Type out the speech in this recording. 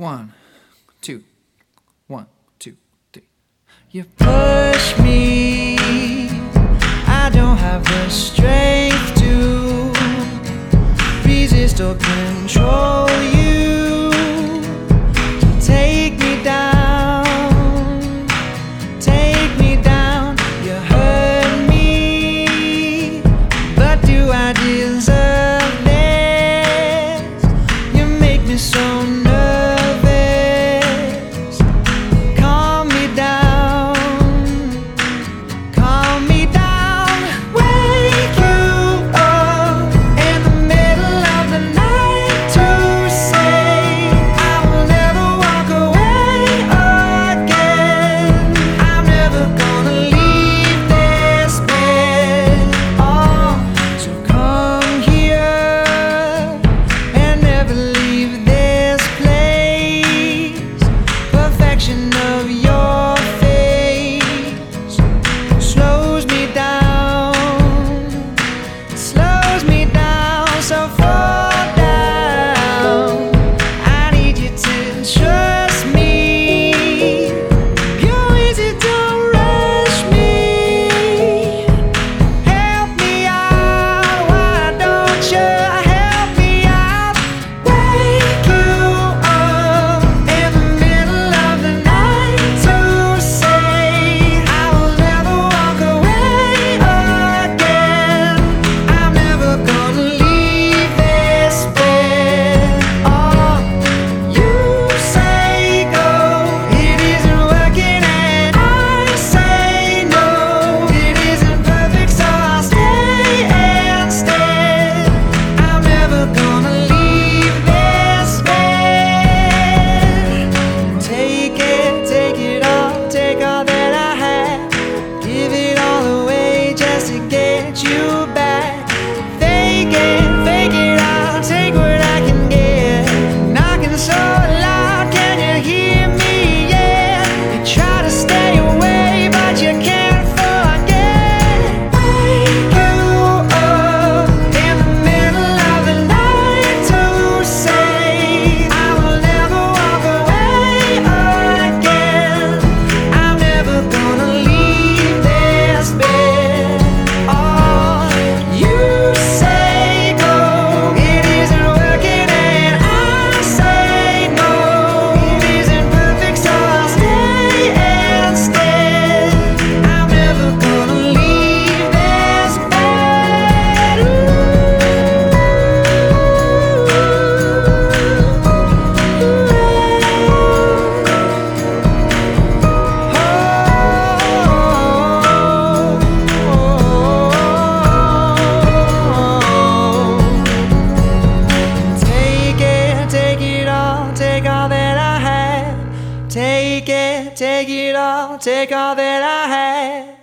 One, two, one, two, three. You push me, I don't have the strength to resist or control you. Take it, take it all, take all that I have.